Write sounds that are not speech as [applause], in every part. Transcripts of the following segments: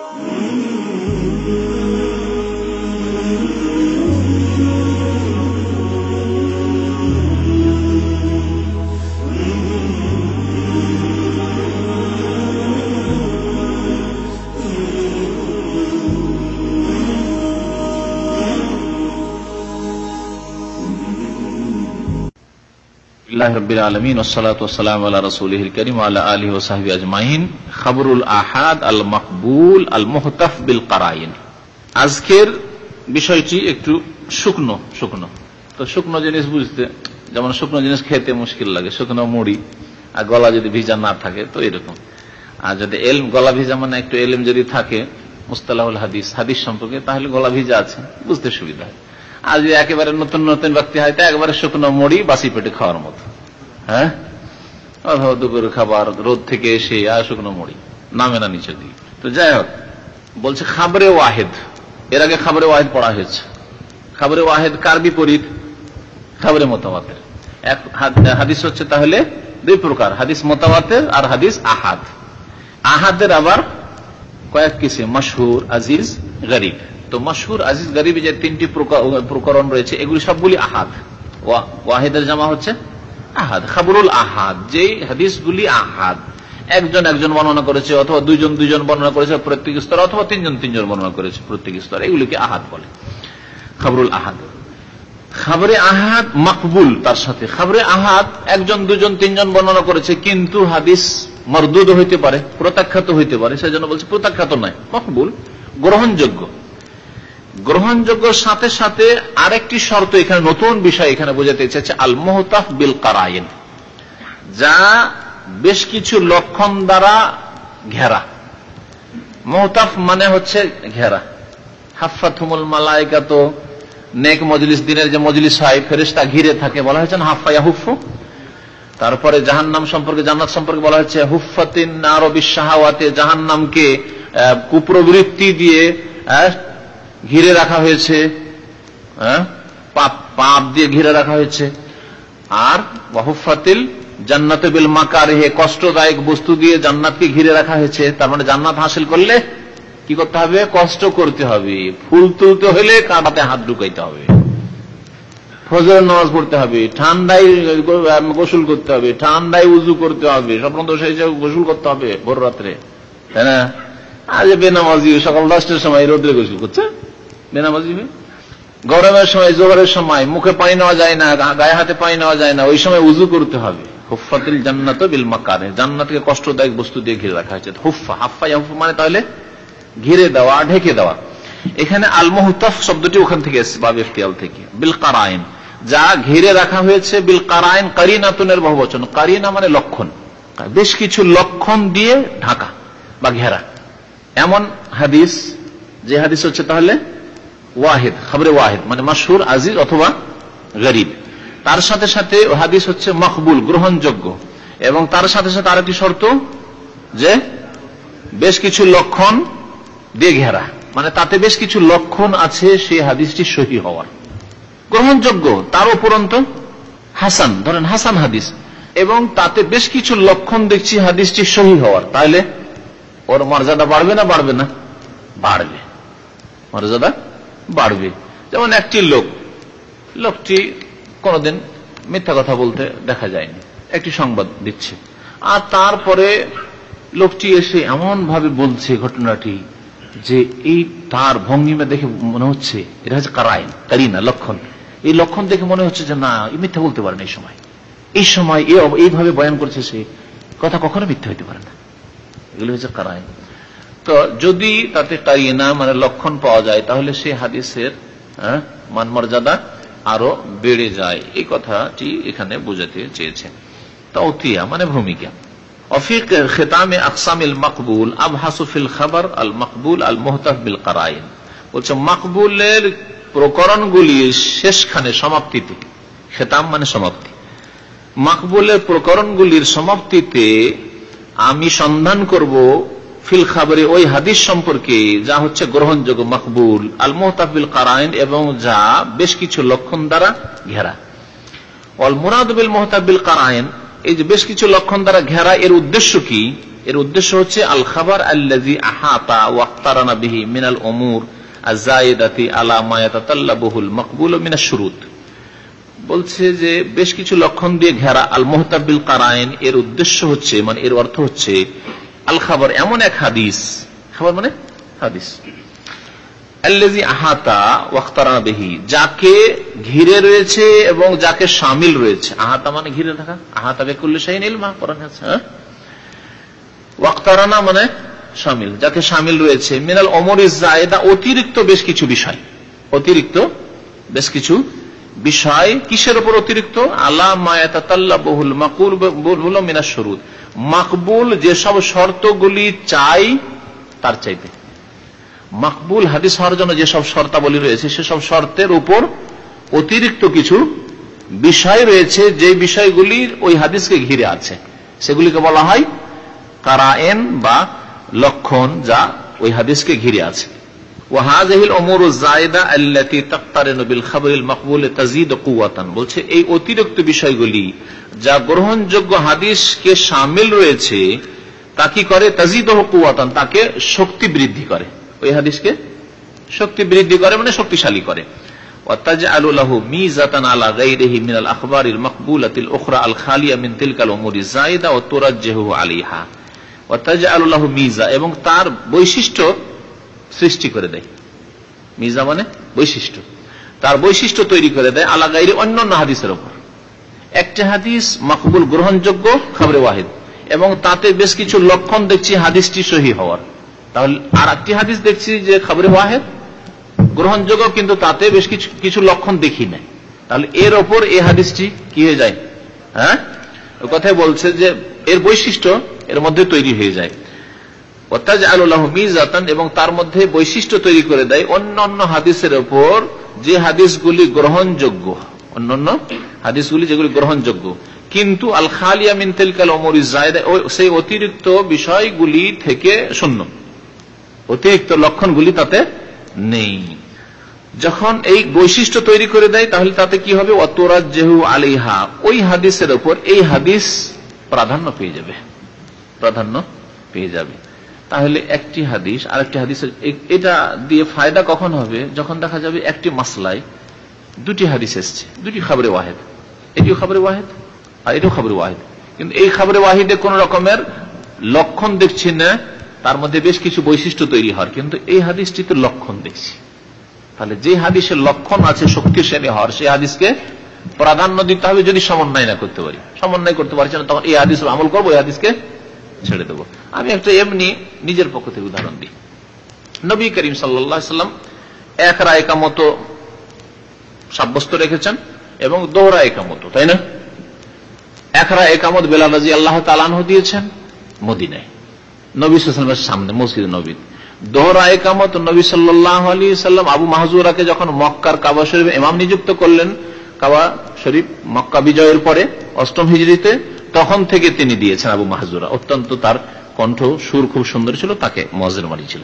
you আজকের বিষয়টি একটু শুকনো শুকনো। তো শুকনো জিনিস বুঝতে, যেমন শুকনো জিনিস খেতে মুশকিল লাগে, শুকনো মুড়ি আর গলা যদি ভিজা না থাকে তো এরকম। আর যদি এলম, গলা ভিজা মানে একটু এলম যদি থাকে, মুস্তালাহুল হাদিস হাদিস সম্পর্কে তাহলে গলা ভিজা আছে, বুঝতে সুবিধা হয়। আর যদি একেবারে নতুন নতুন ব্যক্তি হয়, তা একবারে শুকনো মুড়ি বাসি পেটে খাওয়ার মতো। হ্যাঁ? অথবা দুপুরের খাবার রোদ থেকে এসে আর শুকনো মুড়ি। নামে না নিচে দিকে। তো যাই হোক, বলছে খাবরে ওয়াহেদ। এর আগে খাবরে ওয়াহেদ পড়া হয়েছে। খাবরে ওয়াহেদ কার বিপরীত? খাবরে মোতাবাতের এক হাদিস হচ্ছে তাহলে দুই প্রকার। হাদিস মোতাবাতের আর হাদিস আহাদ। আহাদের আবার কয়েক কিসে মশহুর, আজিজ, গরিব। তো মশহুর, আজিজ, গরিব যে তিনটি প্রকরণ রয়েছে, এগুলি সবগুলি আহাদ। ওয়াহেদের জামা হচ্ছে আহাদ, খাবরুল আহাদ যে হাদিসগুলি আহাদ। একজন একজন বর্ণনা করেছে, অথবা দুইজন দুইজন বর্ণনা করেছে প্রত্যেক স্তর, অথবা তিনজন তিনজন বর্ণনা করেছে প্রত্যেক স্তর। এগুলিকে আহাদ বলে। খাবরুল আহাদ। খাবরে আহাদ মকবুল তার সাথে। খাবরে আহাদ একজন দুজন তিনজন বর্ণনা করেছে, কিন্তু হাদিস মরদুদ হইতে পারে, প্রত্যাখ্যাত হইতে পারে। সেজন্য বলছে প্রত্যাখ্যাত নয়, মকবুল, গ্রহণযোগ্য। গ্রহণযোগ্য সাথে সাথে আরেকটি শর্ত এখানে, নতুন বিষয় এখানে বোঝাতে চাইছে আল মোহতাফ বিল কারাইন যা বেশ কিছু লক্ষণ দ্বারা ঘেরা। মোহতাফ মানে হচ্ছে ঘেরা। হাফাথুমুল মালাইকা তো নেক মজলিস, দিনের যে মজলিস হয় ফেরেস্তা ঘিরে থাকে, বলা হয়েছে না হাফাইয়া হুফু তারপরে জাহান নাম সম্পর্কে, জান্নাত সম্পর্কে বলা হচ্ছে হুফাতিন শাহাওয়াতে জাহান নামকে কুপ্রবৃত্তি দিয়ে ঘিরে রাখা হয়েছে পাপ দিয়ে ঘিরে রাখা হয়েছে। আর ওয়াহুফাতিল জান্নাতে বিল মাকার হে কষ্টদায়ক বস্তু দিয়ে জান্নাতকে ঘিরে রাখা হয়েছে। তার মানে জান্নাত হাসিল করলে কি করতে হবে? কষ্ট করতে হবে। ফুল তুলতে হলে কাঁটাতে হাত ঢুকাইতে হবে। ফজর নামাজ পড়তে হবে। ঠান্ডায় গোসল করতে হবে। ঠান্ডায় উজু করতে হবে। স্বপ্ন দোষ গোসল করতে হবে ভোর রাত্রে। তাই না? আজ বেনামাজি সকাল দশটার সময় রোদ্রে গোসল করছে। বেনামাজি গরমের সময়, জোহরের সময়, মুখে পানি নেওয়া যায় না গায়ে হাতে পানি নেওয়া যায় না, ওই সময় উজু করতে হবে। হুফাতিল জান্নাত বিল মাকারে জান্নাতকে কষ্টদায়ক বস্তু দিয়ে ঘিরে রাখা হয়েছে। হুফা হাফা হুফা মানে তাহলে ঘিরে দেওয়া, ঢেকে দেওয়া। এখানে আল মুহতাফ শব্দটি ওখান থেকে এসছে, বাব ইফতিয়াল থেকে। বিল কারাইন যা ঘিরে রাখা হয়েছে বিল কারাইন কারিনাতুনের বহু বচন কারিনা মানে লক্ষণ। বেশ কিছু লক্ষণ দিয়ে ঢাকা বা ঘেরা। এমন হাদিস, যে হাদিস হচ্ছে তাহলে ওয়াহিদ, খবরে ওয়াহিদ মানে মাসুর আজিজ অথবা গরিব। তার সাথে সাথে হাদিস হচ্ছে মকবুল, গ্রহণযোগ্য। এবং তার সাথে সাথে আরেকটি শর্ত যে বেশ কিছু লক্ষণ দিয়ে ঘেরা মানে তাতে বেশ কিছু লক্ষণ আছে সেই হাদিসটি সহি হওয়ার। গ্রহণযোগ্য, তার উপরন্ত হাসান, ধরেন হাসান হাদিস। এবং তাতে বেশ কিছু লক্ষণ দেখছি হাদিসটি সহি হওয়ার। তাহলে ওর মর্যাদা বাড়বে না বাড়বে না? বাড়বে। মর্যাদা বাড়বে। যেমন একটি লোক, লোকটি কোনদিন মিথ্যা কথা বলতে দেখা যায়নি, একটি সংবাদ দিচ্ছে। আর তারপরে লোকটি এসে এমন ভাবে বলছে ঘটনাটি যে এই তার ভঙ্গিমা দেখে মনে হচ্ছে, এটা হচ্ছে কারাইন, কারিনা, লক্ষণ। এই লক্ষণ দেখে মনে হচ্ছে যে না মিথ্যা বলতে পারে না এই সময়। এই সময় এইভাবে বয়ান করছে সে, কথা কখনো মিথ্যা হইতে পারে না। এগুলো হচ্ছে কারাইন। তো যদি তাতে কারিনা মানে লক্ষণ পাওয়া যায়, তাহলে সে হাদিসের মান মর্যাদা আরও বেড়ে যায়। এই কথাটি এখানে বোঝাতে চেয়েছেন। তৌতিয়া মানে ভূমিকা। খেতামে আবহাসুফিল খাবার আল আল বলছে শেষখানে সমাপ্তিতে। খেতাম মানে সমাপ্তি। মকবুলের প্রকরণগুলির সমাপ্তিতে আমি সন্ধান করব ফিল খাবারে ওই হাদিস সম্পর্কে যা হচ্ছে গ্রহণযোগ্য মকবুল আল মোহতাফিল কারাইন এবং যা বেশ কিছু লক্ষণ দ্বারা ঘেরা। অল মুরাদবিল মোহতাবিল কারাইন, এই যে বেশ কিছু লক্ষণ দ্বারা ঘেরা, এর উদ্দেশ্য কি? এর উদ্দেশ্য হচ্ছে আল খাবার আল্লাজি আহাতা ওয়াক্তারানা বিহি মিনাল অমুর আজাইদাতি আলা মায়াতাল্লাবহুল মকবুল ও মিনা শুরুত। বলছে যে বেশ কিছু লক্ষণ দিয়ে ঘেরা আল মোহতাবিল কারায়ন এর উদ্দেশ্য হচ্ছে মানে এর অর্থ হচ্ছে আল খাবার এমন এক হাদিস। খাবার মানে? হাদিস। যাকে ঘিরে রয়েছে এবং যাকে সামিল রয়েছে। আহাতা মানে ঘিরে থাকা? আহাতা বেকুল্লি শাহিন হ্যাঁ? ওয়াক্তারানা মানে সামিল, যাকে সামিল রয়েছে। মিনাল অমর অতিরিক্ত বেশ কিছু বিষয়। অতিরিক্ত বেশ কিছু বিষয় কিসের উপর অতিরিক্ত? আলা মায়াতাল্লা বহুল মাকুল বহুল মিনা শুরুদ মাকবুল যেসব শর্তগুলি চাই, তার চাইতে। মাকবুল হাদিস হওয়ার জন্য যেসব শর্তাবলী রয়েছে, সেসব শর্তের উপর অতিরিক্ত কিছু বিষয় রয়েছে যে বিষয়গুলির ওই হাদিসকে ঘিরে আছে। সেগুলিকে বলা হয় কারায়েন বা লক্ষণ যা ওই হাদিসকে ঘিরে আছে। বলছে, এই অতিরিক্ত বিষয়গুলি, যা গ্রহণযোগ্য হাদিসকে সামিল রয়েছে, তা কি করে? তাজিদ তাকে শক্তি বৃদ্ধি করে। ওই হাদিসকে? শক্তি বৃদ্ধি করে মানে শক্তিশালী করে। এবং তার বৈশিষ্ট্য সৃষ্টি করে দেয়। মিজা মানে বৈশিষ্ট্য। তার বৈশিষ্ট্য তৈরি করে দেয় আলাগাইরে অন্যান্য হাদিসের ওপর একটা হাদিস মাকবুল গ্রহণযোগ্য খবরে ওয়াহিদ। এবং তাতে বেশ কিছু লক্ষণ দেখছি হাদিসটি সহি হওয়ার। তাহলে আর একটি হাদিস দেখছি যে খবরে ওয়াহেদ গ্রহণযোগ্য, কিন্তু তাতে বেশ কিছু কিছু লক্ষণ দেখি নাই। তাহলে এর ওপর এই হাদিসটি কি হয়ে যায়? হ্যাঁ? কথায় বলছে যে এর বৈশিষ্ট্য এর মধ্যে তৈরি হয়ে যায়। এবং তার মধ্যে বৈশিষ্ট্য তৈরি করে দেয় অন্য অন্য হাদিসের ওপর যে হাদিসগুলি গ্রহণযোগ্য। অন্যান্য হাদিসগুলি যেগুলি গ্রহণযোগ্য। কিন্তু আল খালিয়া মিনতেল কাল অমর সেই অতিরিক্ত বিষয়গুলি থেকে শূন্য। অতিরিক্ত লক্ষণগুলি তাতে নেই। যখন এই বৈশিষ্ট্য তৈরি করে দেয়, তাহলে তাতে কি হবে? অতরাজ জেহু আলিহা ওই হাদিসের ওপর এই হাদিস প্রাধান্য পেয়ে যাবে। প্রাধান্য পেয়ে যাবে। তাহলে একটি হাদিস আর একটি হাদিস এটা দিয়ে ফায়দা কখন হবে? যখন দেখা যাবে একটি মাসলায় দুটি হাদিস এসছে, দুটি খাবরে ওয়াহেদ। এটিও খাবরে ওয়াহেদ আর এটিও খাবরে ওয়াহেদ। কিন্তু এই খাবরে ওয়াহিদে কোন রকমের লক্ষণ দেখছি না, তার মধ্যে বেশ কিছু বৈশিষ্ট্য তৈরি হওয়ার। কিন্তু এই হাদিসটিতে লক্ষণ দেখছি। তাহলে যে হাদিসের লক্ষণ আছে শক্তিশালী হওয়ার, সেই হাদিসকে প্রাধান্য দিতে হবে যদি সমন্বয় না করতে পারি। সমন্বয় করতে পারছি না, তখন এই হাদিস আমল করব, এই হাদিসকে ছেড়ে দেবো। আমি একটা এমনি নিজের পক্ষ থেকে উদাহরণ দিই। নবী করিম সাল্লাম এক রায়কামত সাব্যস্ত রেখেছেন এবং দোহরা একামত তাই না? একরা একামত বেলাল রাজি আল্লাহ তালানহ দিয়েছেন মদিনায়, নবী সাল্লামের সামনে, মসজিদ নবী দোহরা একামত নবী সাল্লাহ আলী সাল্লাম আবু মাহজুরাকে যখন মক্কার কাবা শরীফ ইমাম নিযুক্ত করলেন, কাবা শরীফ মক্কা বিজয়ের পরে অষ্টম হিজড়িতে তখন থেকে তিনি দিয়েছেন আবু মাহজুরা। অত্যন্ত তার কণ্ঠ সুর খুব সুন্দর ছিল, তাকে মজের মারি ছিল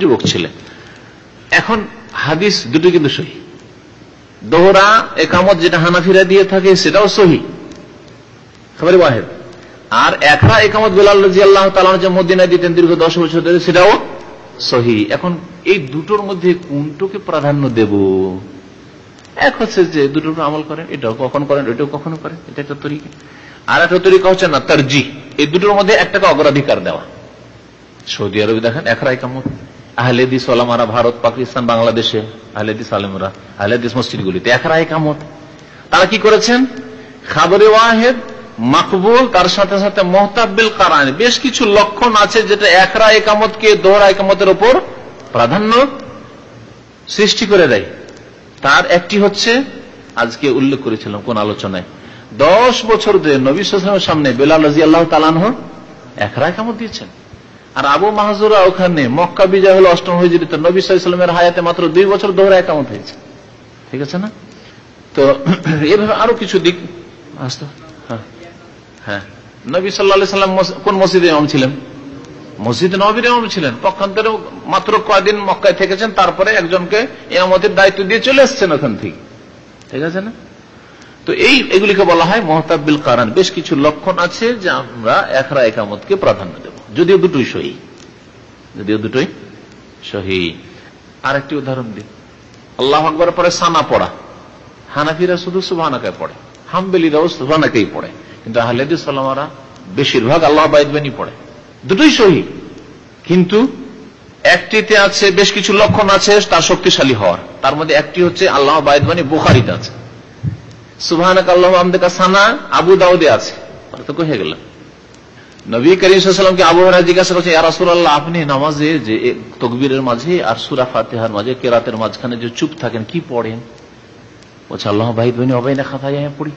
যুবক ছিলেন। এখন হাদিস দুটো কিন্তু সহি। দোহরা, একামত যেটা হানাফিরা দিয়ে থাকে, সেটাও সহি। আর একরা একামত তালা যে মদিনা দিতেন দীর্ঘ দশ বছর ধরে, সেটাও সহি। এখন এই দুটোর মধ্যে কোনটাকে প্রাধান্য দেব? এক হচ্ছে যে দুটোর আমল করেন, এটাও কখন করেন এটাও কখনো করেন এটা একটা তরিকা। আর একটা তরিকা হচ্ছে না তার জি এই দুটোর মধ্যে একটাকে অগ্রাধিকার দেওয়া। সৌদি আরবে দেখেন একরাই কামত আহলেদিস ওলামারা ভারত, পাকিস্তান, বাংলাদেশে আহলেদিস আলমরা আহলেদিস মসজিদগুলিতে একরাই কামত তারা কি করেছেন? খাবরে ওয়াহেদ, মাকবুল, তার সাথে সাথে মোহতাবিল কারান। বেশ কিছু লক্ষণ আছে যেটা একরা একামতকে দোহরা একামতের উপর প্রাধান্য সৃষ্টি করে দেয়। তার একটি হচ্ছে, আজকে উল্লেখ করেছিলাম কোন আলোচনায়। দশ বছর ধরে নবী সালামের সামনে বেলাল রাজি আল্লাহ তালানহ একরা একামত দিয়েছেন। আর আবু মাহজুরা ওখানে মক্কা বিজয় হল অষ্টম হয়েছিল নবী সাল্লামের হায়াতে মাত্র দুই বছর দোহরা একামত হয়েছে ঠিক আছে না? তো [clears throat] এভাবে আরও কিছু দিক আসতো। হ্যাঁ। হ্যাঁ। নবী সাল্লা সাল্লাম কোন মসজিদে ইমাম ছিলেন? মসজিদ নবীর ইমাম ছিলেন। পক্ষান্তরে মাত্র কয়দিন মক্কায় থেকেছেন, তারপরে একজনকে ইমামতের দায়িত্ব দিয়ে চলে এসছেন ওখান থেকে। ঠিক আছে না? তো এই, এগুলিকে বলা হয় মহতাবিল কারণ বেশ কিছু লক্ষণ আছে যে আমরা একরা একামতকে প্রাধান্য দেব। যদিও দুটোই সহি। যদিও দুটোই সহি। আরেকটি উদাহরণ দিই। আল্লাহ আকবর পরে সানা পড়া। হানাফিরা শুধু সুবাহানাকায় পড়ে। হামবেলিরাও সুবাহানাকেই পড়ে। কিন্তু আহলেদি সালামারা বেশিরভাগ আল্লাহ বাইদবানি পড়ে। দুটোই সহি। কিন্তু একটিতে আছে বেশ কিছু লক্ষণ আছে, তার শক্তিশালী হওয়ার। তার মধ্যে একটি হচ্ছে আল্লাহ বাইদবানি বুখারিতে আছে। সুবাহানাক আল্লাহ আমদেকা সানা, আবু দাউদে আছে। হয়ে গেল। নবী আবু জিজ্ঞাসা করছে আপনি নামাজে যে মাঝে আর সুরা ফাতেহার মাঝে, কেরাতের মাঝখানে যে চুপ থাকেন, কি পড়েন? বলছে, আল্লাহ ভাই বনি অবাই যায় পড়ি।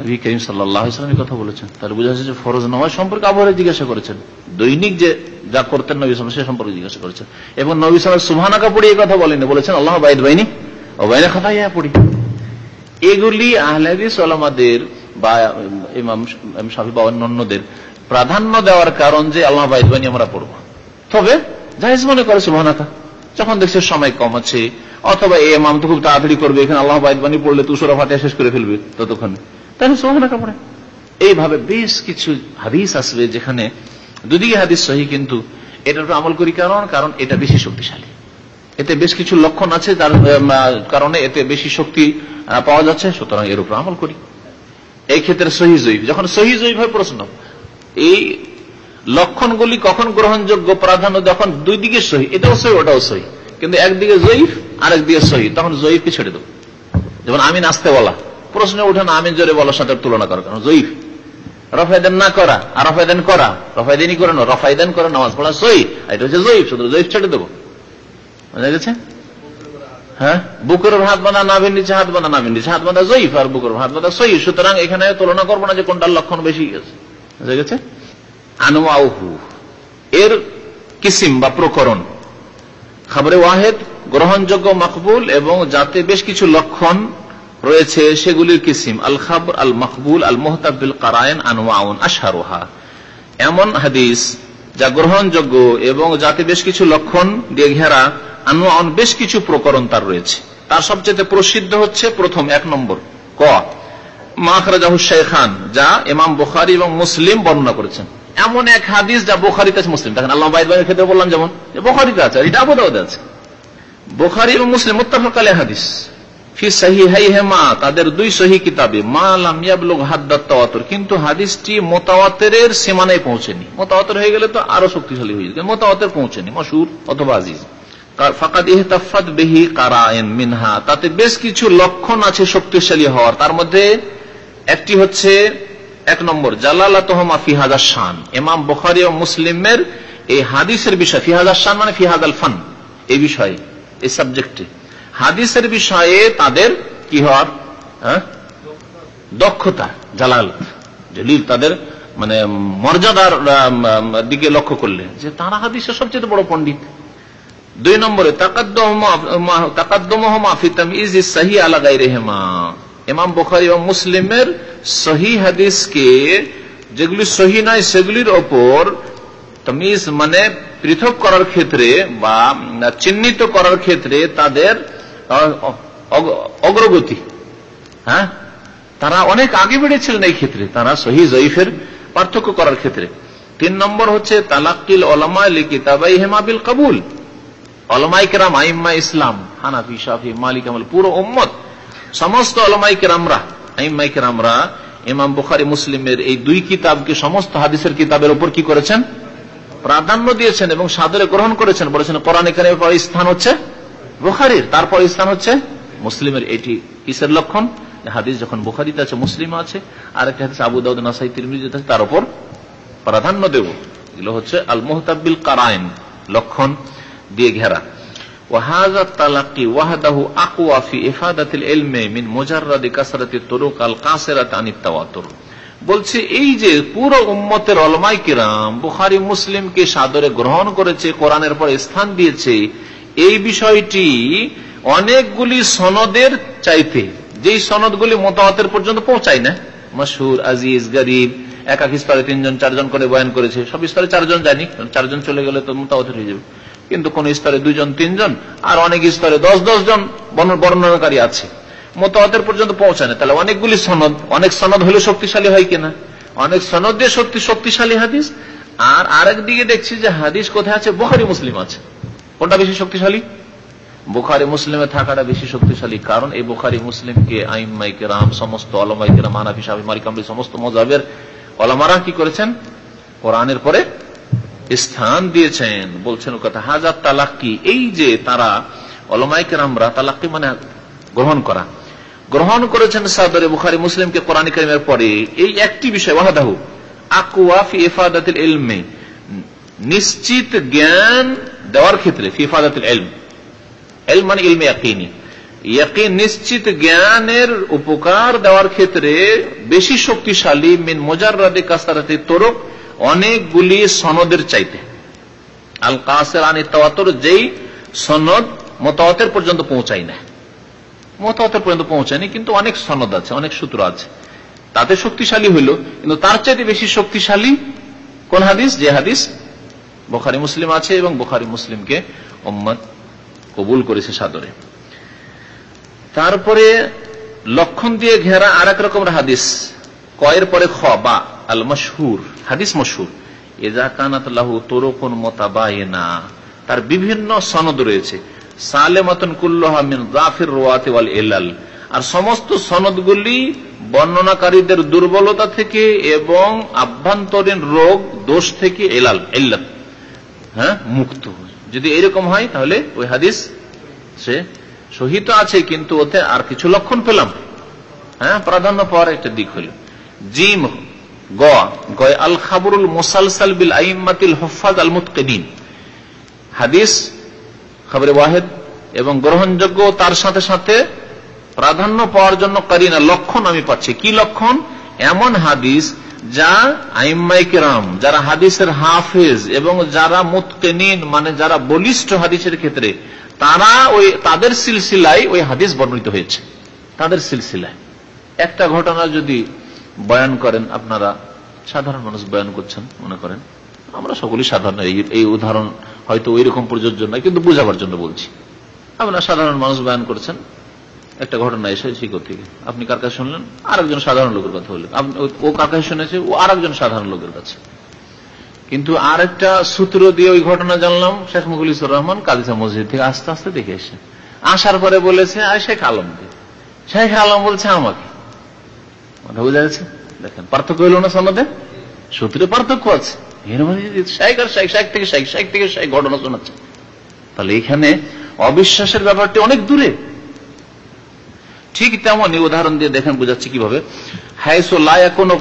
নবী করিম সাল্লাহামের কথা বলেছেন। তাহলে বোঝা যাচ্ছে যে ফরজ নামাজ সম্পর্কে আবহাওয়া জিজ্ঞাসা করেছেন। দৈনিক যে যা করতেন নবী সালাম সে সম্পর্কে জিজ্ঞাসা করেছেন। এবং নবী সালাম সুহানাকা পড়ি এই কথা বলেনি বলেছেন, আল্লাহ বাইদ বাইনি অবাই না খাতা যায় পড়ি। এগুলি আহলাদিস আলামাদের বা ইমাম সাফি বা অন্যদের প্রাধান্য দেওয়ার কারণ যে আল্লাহ বাইদবানি আমরা পড়ব। তবে জাহেজ মনে করে সুবহানাকা যখন দেখছে সময় কম আছে, অথবা এ মাম তো খুব তাড়াতাড়ি করবে, এখানে আল্লাহ বাইদবানি পড়লে তুষরা ফাটে শেষ করে ফেলবে ততক্ষণ। তাহলে সুবহানাকা পড়ে। এইভাবে বেশ কিছু হাদিস আসবে যেখানে দুদিকে হাদিস সহি, কিন্তু এটার উপর আমল করি কারণ কারণ এটা বেশি শক্তিশালী। এতে বেশ কিছু লক্ষণ আছে তার কারণে এতে বেশি শক্তি পাওয়া যাচ্ছে, সুতরাং এর উপর আমল করি। এই ক্ষেত্রে সহি জৈব যখন সহি জৈব হয় প্রশ্ন, এই লক্ষণগুলি কখন গ্রহণযোগ্য, প্রাধান্য যখন দুই দিকে সহি, এটাও সহি, ওটাও সহি। কিন্তু একদিকে জয়ীফ আর একদিকে সহি। তখন জয়ীফকে ছেড়ে দেবো। যেমন আমিন আসতে বলা প্রশ্নে উঠে না, আমিন জোরে বলার সাথে তুলনা করার কারণ। জয়ীফ রফায়দান না করা আর রফায়দান করা। রফায়দানি করে না রফায়দান করে নামাজ পড়া সহি। এটা হচ্ছে জয়ীফ শুধু জয়ীফ ছেড়ে দেবো। বোঝা গেছে? হ্যাঁ? বুকের হাত বাঁধা নাভির নিচে হাত বাঁধা নাভির নিচে হাত বাঁধা জয়ীফ আর বুকের হাত বাঁধা সহি সুতরাং এখানে তুলনা করব না যে কোনটার লক্ষণ বেশি গেছে। বুঝা গেছে? আনুয়াহু এর কিসিম বা প্রকরণ। খাবারে ওয়াহেদ, গ্রহণযোগ্য, মকবুল এবং যাতে বেশ কিছু লক্ষণ রয়েছে, সেগুলির কিসিম। আল খাবর আল মকবুল আল মোহতাবিল কারায়ন আনোয়াউন আশারোহা এমন হাদিস যা গ্রহণযোগ্য এবং যাতে বেশ কিছু লক্ষণ দিয়ে ঘেরা আনোয়াউন বেশ কিছু প্রকরণ তার রয়েছে। তার সবচেয়ে প্রসিদ্ধ হচ্ছে প্রথম এক নম্বর, ক। যা ইমাম বুখারি এবং মুসলিম বর্ণনা করেছেন। এমন এক হাদিস যা বোখারিতে আছে মুসলিম। দেখেন, আল্লাহ ক্ষেত্রে বললাম যেমন বোখারিতে আছে, এটা আছে। বোখারি এবং মুসলিম, মুত্তাফাক আলী হাদিস। ফি সাহি হাই হেমা তাদের দুই সহি কিতাবে, মা আলাম ইয়াবলুগ হাদ্দাত তাওয়াতুর। কিন্তু হাদিসটি মোতাওয়াতের সীমানায় পৌঁছেনি। মোতাওয়াতের হয়ে গেলে তো আরও শক্তিশালী হয়ে যাবে মোতাওয়াতের পৌঁছেনি, মশুর অথবা আজিজ। ফাকাদ ইহতাফাত বিহি কারায়েন মিনহা, তাতে বেশ কিছু লক্ষণ আছে শক্তিশালী হওয়ার। তার মধ্যে একটি হচ্ছে এক নম্বর, জালালাতহমা ফিহাজার শান। এমাম বখারি ও মুসলিমের এই হাদিসের বিষয় ফিহাজার শান মানে ফিহাজ আল ফান এই বিষয়ে, এই সাবজেক্টে। হাদিসের বিষয়ে তাদের কি হওয়ার হ্যাঁ? দক্ষতা, জালাল। জলিল তাদের মানে মর্যাদার দিকে লক্ষ্য করলে যে তারা হাদিসের সবচেয়ে বড় পণ্ডিত। দুই নম্বরে ইমাম বুখারি এবং মুসলিমের সহি হাদিসকে, যেগুলি সহি নয়, সেগুলির ওপর তমিজ মানে পৃথক করার ক্ষেত্রে বা চিহ্নিত করার ক্ষেত্রে তাদের অগ্রগতি হ্যাঁ? তারা অনেক আগে বেড়েছিলেন এই ক্ষেত্রে, তারা সহি জয়ীফের পার্থক্য করার ক্ষেত্রে। তিন নম্বর হচ্ছে, তালাক্কিল ওলামা কিতাবাই হেমাবিল কাবুল। আইম্মা ইসলাম, হানাফি, শাফি, মালিক আমল, পুরো উম্মত, সমস্ত আইম্মাইকেরামরা ইমাম বুখারি, মুসলিমের এই দুই কিতাবকে, সমস্ত হাদিসের কিতাবের উপর কি করেছেন? প্রাধান্য দিয়েছেন এবং সাদরে গ্রহণ করেছেন। বলেছেন, কোরআন এখানে স্থান হচ্ছে বুখারির তারপর স্থান হচ্ছে মুসলিমের এটি কিসের লক্ষণ হাদিস যখন বুখারিতে আছে মুসলিম আছে আর একটা হাদিস আবু দাউদ নাসাই তিরমিজ আছে তার উপর প্রাধান্য দেব এগুলো হচ্ছে আল মোহতাবিল কারায়ন লক্ষণ দিয়ে ঘেরা وهذا التلقي وحده اقوى في افاده العلم من مجرد كثره الطرق القاصره عن التواتر বলছে এই যে পুরো উম্মতের অলমাই কিরাম বুখারি মুসলিমকে সাদরে গ্রহণ করেছে কোরআনের পর স্থান দিয়েছে এই বিষয়টি অনেকগুলি সনদের চাইতে, যেই সনদগুলি মতামতের পর্যন্ত পৌঁছায় না। মশুর আজিজ, গরিব, এক এক স্তরে তিনজন, চারজন করে বয়ান করেছে। সব স্তরে চারজন যায়নি চারজন চলে গেলে তো মতামতের হয়ে যাবে। কিন্তু কোন স্তরে দুইজন তিনজন, আর অনেক স্তরে দশ দশ জন বর্ণনাকারী আছে। মতাওয়াতের পর্যন্ত পৌঁছায় না। তাহলে অনেকগুলি সনদ, অনেক সনদ হলে শক্তিশালী হয় কিনা? অনেক সনদ দিয়ে শক্তি শক্তিশালী হাদিস। আর আরেক দিকে দেখছি যে হাদিস কোথায় আছে? বহারি মুসলিম আছে। কোনটা বেশি শক্তিশালী? বোখারি মুসলিমে থাকাটা বেশি শক্তিশালী। কারণ এই বোখারি মুসলিমকে আইমাইকে রাম সমস্ত অলমাইকে রাম হানাফি সাহেব মালিকামরি সমস্ত মজাবের অলমারা কি করেছেন? কোরআনের পরে স্থান দিয়েছেন। বলছেন কথা হাজার তালাক কি এই যে তারা অলমাইকে রামরা তালাক্কি মানে গ্রহণ করা। গ্রহণ করেছেন সাদরে বুখারি মুসলিমকে কোরআন করিমের পরে। এই একটি বিষয়, ওয়াহাদাহু আকুয়াফি ইফাদাতিল ইলমে। নিশ্চিত জ্ঞান দেওয়ার ক্ষেত্রে ফিফাদাতিল ইলম। এল মানে ইলমে ইয়াকিন নিশ্চিত জ্ঞানের উপকার দেওয়ার ক্ষেত্রে বেশি শক্তিশালী মিন মোজাররাদে কাসারাতে তোরক, অনেকগুলি সনদের চাইতে। আল কাসের আনি তাওয়াতর, যেই সনদ মতাওয়াতের পর্যন্ত পৌঁছায় না। মতাওয়াতের পর্যন্ত পৌঁছায়নি, কিন্তু অনেক সনদ আছে, অনেক সূত্র আছে। তাতে শক্তিশালী হইল, কিন্তু তার চাইতে বেশি শক্তিশালী কোন হাদিস? যে হাদিস বোখারি মুসলিম আছে এবং বোখারি মুসলিমকে ওম্মদ কবুল করেছে সাদরে। তারপরে লক্ষণ দিয়ে ঘেরা আর এক রকমের হাদিস, কয়ের পরে খ, বা আল মশহুর হাদিস মশহুর। এজা কানাত লাহু তোরকন মোতাবায়না তার বিভিন্ন সনদ রয়েছে। সালেমাতন কুল্লোহা মিন জাফির রোয়াতে এলাল আর সমস্ত সনদগুলি বর্ণনাকারীদের দুর্বলতা থেকে এবং আভ্যন্তরীণ রোগ, দোষ থেকে এলাল এল্লাত হ্যাঁ মুক্ত যদি এরকম হয়, তাহলে ওই হাদিস সে শহীদ আছে, কিন্তু ওতে আর কিছু লক্ষণ পেলাম। হ্যাঁ প্রাধান্য পাওয়ার একটা দিক হইল জিম গয় আল খাবরুল মুসালসাল বিল হফাজ আল হাদিস ওয়াহেদ এবং গ্রহণযোগ্য তার সাথে সাথে প্রাধান্য পাওয়ার জন্য কারিনা লক্ষণ আমি পাচ্ছি। কি লক্ষণ? এমন হাদিস যা আইমাইকেরাম যারা হাদিসের হাফেজ এবং যারা মুতকেনিন মানে যারা বলিষ্ঠ হাদিসের ক্ষেত্রে, তারা ওই, তাদের সিলসিলায় ওই হাদিস বর্ণিত হয়েছে। তাদের সিলসিলায়। একটা ঘটনা যদি বয়ান করেন আপনারা, সাধারণ মানুষ বয়ান করছেন, মনে করেন, আমরা সকলেই সাধারণ, এই উদাহরণ হয়তো ওই রকম প্রযোজ্য নয়, কিন্তু বুঝাবার জন্য বলছি। আপনারা সাধারণ মানুষ বয়ান করছেন একটা ঘটনা এসে শিকর থেকে? আপনি কার কাছে শুনলেন? আরেকজন সাধারণ লোকের কথা বললেন। ও কার কাছে শুনেছে? ও আরেকজন সাধারণ লোকের কাছে। কিন্তু আরেকটা সূত্র দিয়ে ওই ঘটনা জানলাম, শেখ মুকুল ইসুর রহমান কালিসা মসজিদ থেকে আস্তে আস্তে দেখে এসে। আসার পরে বলেছে, আর শেখ আলমকে শেখ আলম বলছে, আমাকে। কথা বোঝা যাচ্ছে? দেখেন, পার্থক্য হইল না সনদে? সূত্রে পার্থক্য আছে। শেখ আর শেখ শেখ থেকে শেখ শেখ থেকে শেখ ঘটনা শোনাচ্ছে। তাহলে এখানে অবিশ্বাসের ব্যাপারটি অনেক দূরে। ঠিক তেমনই উদাহরণ দিয়ে দেখেন, বুঝাচ্ছি কীভাবে।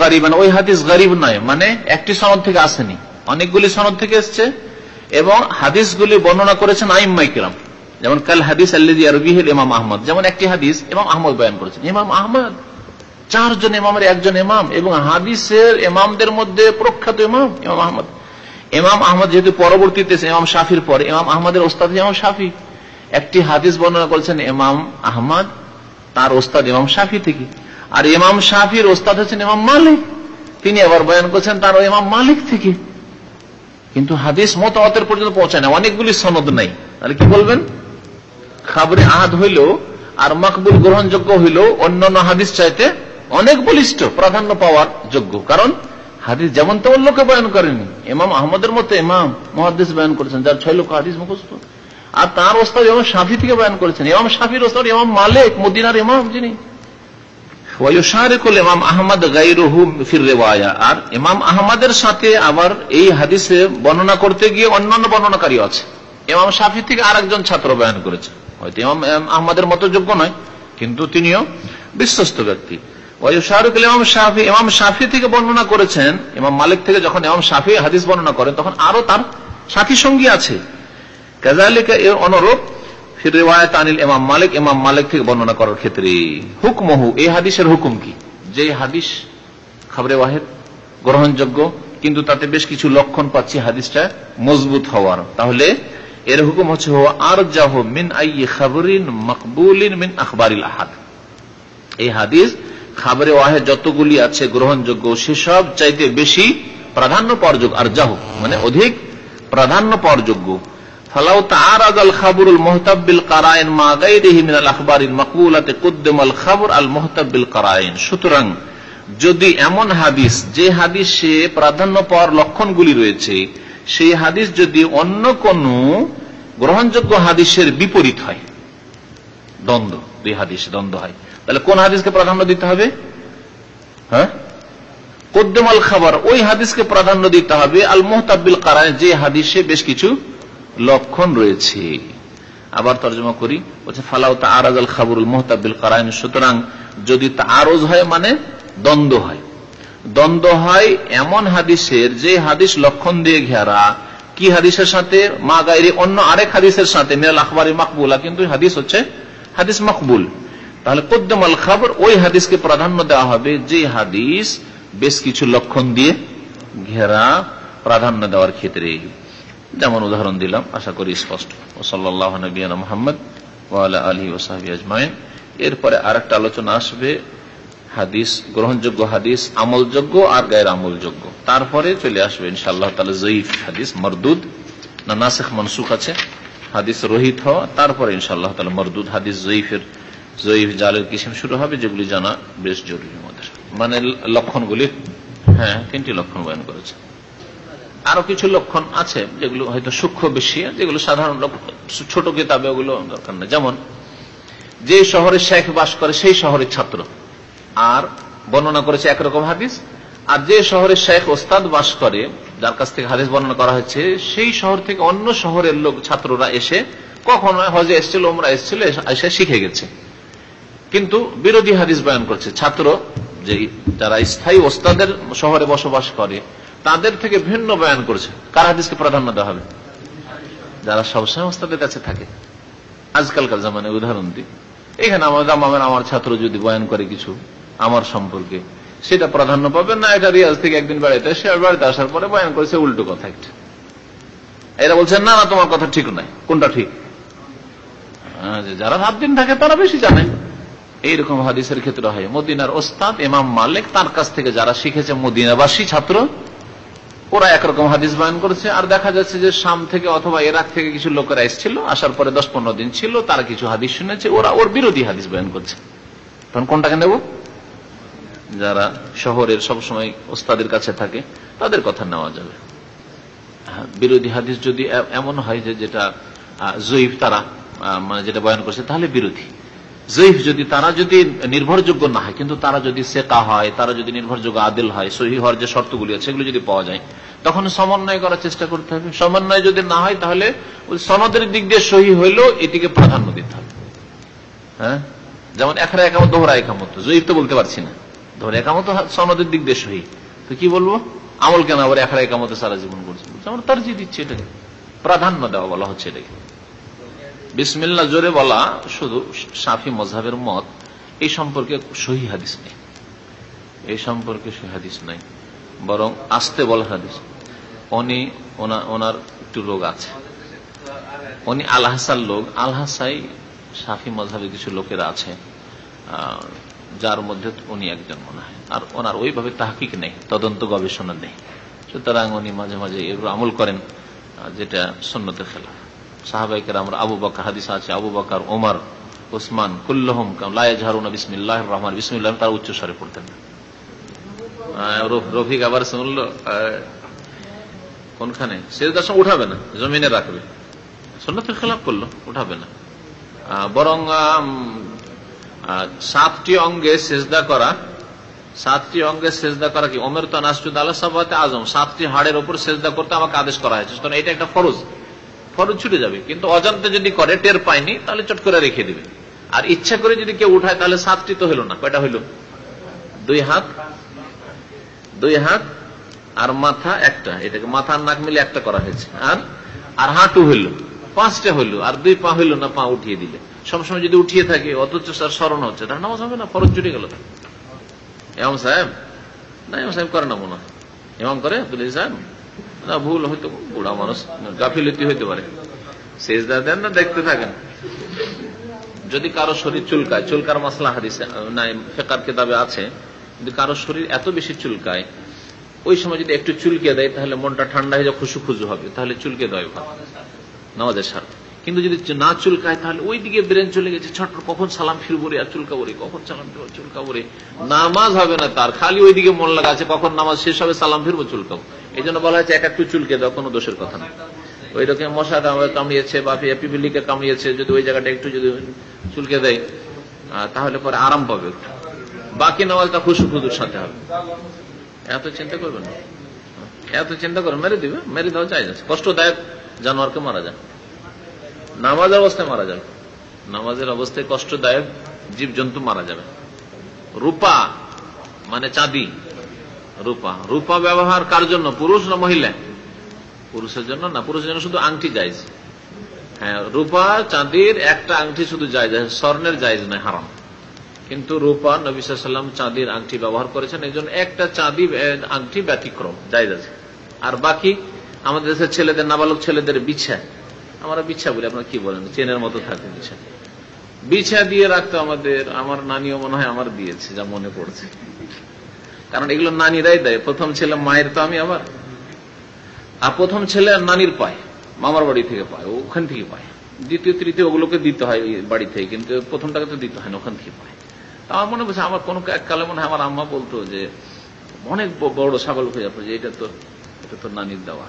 গারিব ওই হাদিস গরিব নয় মানে একটি সনদ থেকে আসেনি। অনেকগুলি সনদ থেকে এসছে, এবং বর্ণনা করেছেন যেমন, কাল হাদিস ইমাম আহমদ, যেমন একটি হাদিস ইমাম আহমদ বয়ান করেছেন। ইমাম আহমদ, চারজন ইমামের একজন ইমাম, এবং হাদিসের ইমামদের মধ্যে প্রখ্যাত ইমাম ইমাম আহমদ। ইমাম আহমদ যেহেতু পরবর্তীতে ইমাম শাফির পরে, ইমাম আহমদের ওস্তাদ ইমাম শাফি। একটি হাদিস বর্ণনা করেছেন ইমাম আহমদ তার ওস্তাদ ইমাম শাফি থেকে। আর ইমাম শাফির ওস্তাদ হচ্ছেন ইমাম মালিক। তিনি আবার বয়ান করছেন তার ইমাম মালিক থেকে। কিন্তু হাদিস মতামতের পর্যন্ত পৌঁছায় না, অনেকগুলি সনদ নাই। তাহলে কি বলবেন? খাবরে আহাদ হইল আর মকবুল গ্রহণযোগ্য হইল অন্যান্য হাদিস চাইতে অনেক বলিষ্ঠ, প্রাধান্য পাওয়ার যোগ্য। কারণ হাদিস যেমন তেমন লোকে বয়ান করেনি। ইমাম আহমদের মতো ইমাম, মহাদিস বয়ান করেছেন, যার ছয় লক্ষ হাদিস মুখস্থ। আর তার ওস্তাদ ইমাম শাফি থেকে বয়ান করেছেন। ইমাম শাফির ওস্তাদ, ইমাম মালিক, মদিনার ইমাম যিনি। হয়তো মতো যোগ্য নয়, কিন্তু তিনিও বিশ্বস্ত ব্যক্তি। ইমাম শাফি ইমাম শাফি থেকে বর্ণনা করেছেন, ইমাম মালিক থেকে যখন ইমাম শাফি হাদিস বর্ণনা করেন, তখন আরও তার সাথী সঙ্গী আছে। কাজালিকা এর অনুরূপ ইমাম মালিক ইমাম মালিক থেকে বর্ণনা করার ক্ষেত্রে। হুকমহু, এই হাদিসের হুকুম কি? যে হাদিস খাবরে ওয়াহেদ, গ্রহণযোগ্য, কিন্তু তাতে বেশ কিছু লক্ষণ পাচ্ছি হাদিসটা মজবুত হওয়ার। তাহলে এর হুকুম হচ্ছে আর যাহ মিন আই খাবরিন মকবুলিন মিন আখবরিল আহাদ। এই হাদিস খাবরে ওয়াহেদ যতগুলি আছে গ্রহণযোগ্য সেসব চাইতে বেশি প্রাধান্য পাওয়ার আর যাহ মানে অধিক প্রাধান্য পাওয়ার যোগ্য। যদি এমন হাদিস, যে হাদিসে প্রাধান্য পাওয়ার লক্ষণগুলি রয়েছে, সেই হাদিস যদি অন্য কোন গ্রহণযোগ্য হাদিসের বিপরীত হয়, দ্বন্দ্ব, দুই হাদিস, দ্বন্দ্ব হয়, তাহলে কোন হাদিসকে প্রাধান্য দিতে হবে? হ্যাঁ? কদ্দমাল খাবার, ওই হাদিসকে প্রাধান্য দিতে হবে আল মোহতাবিল কারায় যে হাদিসে বেশ কিছু লক্ষণ রয়েছে। আবার তর্জমা করি, বলছে, ফালাউ তা আরাজ আল খাবরুল মোহতাবিল কারায়ন সুতরাং যদি তা আরজ হয় মানে দ্বন্দ্ব হয়। দ্বন্দ্ব হয় এমন হাদিসের, যে হাদিস লক্ষণ দিয়ে ঘেরা, কি হাদিসের সাথে? মা গাইরি অন্য আরেক হাদিসের সাথে, মিনাল আখবারি মাকবুলা, কিন্তু হাদিস হচ্ছে হাদিস মকবুল। তাহলে কদ্দম আল খাবর ওই হাদিসকে প্রাধান্য দেওয়া হবে, যে হাদিস বেশ কিছু লক্ষণ দিয়ে ঘেরা, প্রাধান্য দেওয়ার ক্ষেত্রে। যেমন উদাহরণ দিলাম, আশা করি স্পষ্ট। ও সাল্লাহ নবীনা মোহাম্মদ আলী ওসাহাবি আজমাইন। এরপরে আরেকটা আলোচনা আসবে, হাদিস, গ্রহণযোগ্য হাদিস, আমলযোগ্য আর গায়ের আমলযোগ্য। তারপরে চলে আসবে ইনশাআল্লাহ তালা জয়ীফ হাদিস, মরদুদ। না, নাসেখ মনসুখ আছে, হাদিস রোহিত হওয়া। তারপরে ইনশাআল্লাহ তালা মরদুদ হাদিস জয়ীফের, জয়ীফ জালের কিসিম শুরু হবে, যেগুলি জানা বেশ জরুরি আমাদের। মানে লক্ষণগুলি হ্যাঁ তিনটি লক্ষণ বয়ন করেছে। আরও কিছু লক্ষণ আছে যেগুলো হয়তো সূক্ষ্ম বেশি, যেগুলো সাধারণ ছোট কিতাবে ওগুলো দরকার নেই। যেমন, যে শহরে শেখ বাস করে সেই শহরের ছাত্র। আর বর্ণনা করেছে একরকম হাদিস, আর যে শহরে শেখ ওস্তাদ বাস করে, যার কাছ থেকে হাদিস বর্ণনা করা হয়েছে, সেই শহর থেকে অন্য শহরের লোক ছাত্ররা এসে কখনো হজে এসেছিল ওমরা এসেছিল, এসে শিখে গেছে। কিন্তু বিরোধী হাদিস বয়ান করছে, ছাত্র যে যারা স্থায়ী ওস্তাদের শহরে বসবাস করে তাদের থেকে ভিন্ন বয়ান করছে। কার হাদিসকে প্রাধান্য দেওয়া হবে? যারা সবসময় ওস্তাদের কাছে থাকে। আজকালকার জামানে উদাহরণ দিই। এখানে আমার আমার ছাত্র যদি বয়ান করে কিছু আমার সম্পর্কে, সেটা প্রাধান্য পাবে না, এটা রিয়াজ থেকে একদিন বেড়াইতে সে বাড়িতে আসার পরে বয়ান করেছে উল্টো কথা একটা। এরা বলছে, না না, তোমার কথা ঠিক নাই কোনটা ঠিক? যারা সাত দিন থাকে, তারা বেশি জানে। এইরকম হাদিসের ক্ষেত্রে হয়। মদিনার ওস্তাদ ইমাম মালিক তার কাছ থেকে যারা শিখেছে মদিনাবাসী ছাত্র ওরা একরকম হাদিস বয়ান করেছে, আর দেখা যাচ্ছে যে শাম থেকে অথবা এরাক থেকে কিছু লোকেরা এসেছিল, আসার পরে দশ পনেরো দিন ছিল, তারা কিছু হাদিস শুনেছে, ওরা ওর বিরোধী হাদিস বয়ান করছে। তখন কোনটাকে নেব? যারা শহরের সবসময় ওস্তাদের কাছে থাকে, তাদের কথা নেওয়া যাবে। বিরোধী হাদিস যদি এমন হয় যে যেটা জয়ীফ তারা মানে যেটা বয়ন করছে, তাহলে বিরোধী। জয়ীফ যদি তারা যদি নির্ভরযোগ্য না হয়, কিন্তু তারা যদি সেকা হয়, তারা যদি নির্ভরযোগ্য আদিল হয়, সহি হওয়ার যে শর্তগুলি আছে সেগুলো যদি পাওয়া যায়, তখন সমন্বয় করার চেষ্টা করতে হবে। সমন্বয় যদি না হয়, তাহলে সনদের দিক দিয়ে সহি হইলেও এটিকে প্রাধান্য দিতে হবে। হ্যাঁ? যেমন একরা একামত দোহরা একামত। জয়ীফ তো বলতে পারছি না। ধরে একামত সনদের দিক দিয়ে সহি। তো কি বলব? আমল কেন আবার একরা একামতে সারা জীবন করছে? আমরা তারজি দিচ্ছি এটাকে। প্রাধান্য দেওয়া বলা হচ্ছে এটাকে। বিসমিল্লা জোরে বলা শুধু সাফি মজাবের মত, এই সম্পর্কে সহি হাদিস নেই। এই সম্পর্কে সহি হাদিস নাই, বরং আসতে বলা হাদিস। উনি ওনার একটু রোগ আছে। উনি আলহাসার লোক। আলহাসাই সাফি মজাবের কিছু লোকেরা আছে যার মধ্যে উনি একজন মনে হয়। আর ওনার ওইভাবে তাহকিক নেই, তদন্ত গবেষণা নেই। সুতরাং উনি মাঝে মাঝে এর আমল করেন যেটা সন্ন্যতের খেলা সাহাবাইকার আমরা আবু বাকর, হাদিস আছে, আবু বাকর ওমর কুল্লহম বিসমিল্লাহ রহমান বিসমিল্লাহ তারা উচ্চ স্বরে পড়তেন। রফিক আবার শুনলো কোনখানে? উঠাবে না, জমিনে রাখবে। সন্ন্যতের খেলাপ করল, উঠাবে না। বরং সাতটি অঙ্গে সেজদা করা, সাতটি অঙ্গে সেজদা করা কি? অমের তো নাসজুদ আল্লাহ সাবাতে আজম, সাতটি হাড়ের উপর সেজদা করতে আমাকে আদেশ করা হয়েছে। এটা একটা ফরজ। ফরজ ছুটে যাবে। কিন্তু অজান্তে যদি করে, টের পায়নি, তাহলে চট করে রেখে দিবে। আর ইচ্ছা করে যদি কেউ উঠায়, তাহলে সাতটি তো হলো না। কয়টা হইল দুই হাত? দুই হাত আর মাথা একটা। এটাকে মাথা নাক মিলে একটা করা হয়েছে। আর আর হাঁটু হইল পাঁচটা হইল আর দুই পা হইল না, পা উঠিয়ে দিলে। সবসময় যদি উঠিয়ে থাকে, অথচ তার স্মরণ হচ্ছে। তার নামাজ হবে না? ফরজ ছুটে গেল এমাম সাহেব? না এমাম সাহেব করে না মনে হয়। এমাম করে? সাহেব? না, ভুল হয়তো বুড়া মানুষ, গাফিলতি হইতে পারে। সেজদা দেন না, দেখতে থাকেন। যদি কারও শরীর চুলকায়, চুলকার মশলা হাদিসে, নাই, ফেকার কেতাবে আছে, যদি কারও শরীর এত বেশি চুলকায়, ওই সময় যদি একটু চুলকে দেয়, তাহলে মনটা ঠান্ডা হয়ে যায় খুশু খুশু হবে, তাহলে চুলকে দেয় ভালো। নামাজের স্বার্থে কিন্তু যদি না চুলকায়, তাহলে ওই দিকে ব্রেন চলে গেছে, ছট, কখন সালাম ফিরবো রে, আর চুলকাবো রে, কখন সালাম ফিরবো, চুলকাবো রে? নামাজ হবে না তার, খালি ওই দিকে মন লাগা আছে, কখন নামাজ শেষ হবে, সালাম ফিরবো, চুলকাবো। এই জন্য বলা হয়েছে এক একটু চুলকে দেওয়া কোনো দোষের কথা না। ওই রকম মশা কামড়িয়েছে বা পিপিলিকে কামড়িয়েছে যদি ওই জায়গাটা একটু যদি চুলকে দেয় তাহলে পরে আরাম পাবে বাকি নামাজটা খুশু খুদুর সাথে হবে। এত চিন্তা করবেন না। এত চিন্তা করে মেরে দিবে, মেরে দেওয়া চাই কষ্টদায়ক জানোয়ারকে মারা যায় নামাজের অবস্থায় মারা যাবে নামাজের অবস্থায় কষ্টদায়ক জীব জন্তু মারা যাবে। রূপা মানে চাঁদি। রূপা। রূপা ব্যবহার কার জন্য? পুরুষ না মহিলা? পুরুষের জন্য না। পুরুষের জন্য শুধু আংটি যাইজ হ্যাঁ রূপা চাঁদির একটা আংটি শুধু যায় স্বর্ণের জায়জ নয়, হারাম। কিন্তু রূপা নবী সাল্লাম চাঁদির আংটি ব্যবহার করেছেন। এই একটা চাঁদি আংটি ব্যতিক্রম, জায়জ আছে। আর বাকি আমাদের দেশের ছেলেদের নাবালক ছেলেদের বিছা। আমরা বিছা বলি, আপনার কি বলেন? চেনের মতো থাকে বিছা। বিছা দিয়ে রাখতো আমাদের। আমার নানিও মনে হয় আমার দিয়েছে, যা মনে পড়ছে। কারণ এগুলো নানিরাই দেয়। প্রথম ছেলে মায়ের তো আমি আবার আর প্রথম ছেলে নানির পায়, মামার বাড়ি থেকে পায়, ওখান থেকে পায়। দ্বিতীয়, তৃতীয় ওগুলোকে দিতে হয় বাড়ি থেকে, কিন্তু প্রথমটাকে তো দিতে হয় না, ওখান থেকে পায়। তা আমার মনে হচ্ছে আমার কোনো এককালে মনে হয় আমার আম্মা বলতো যে, অনেক বড় ছাগল হয়ে যাবে যে, এটা তো এটা তো নানির দেওয়া।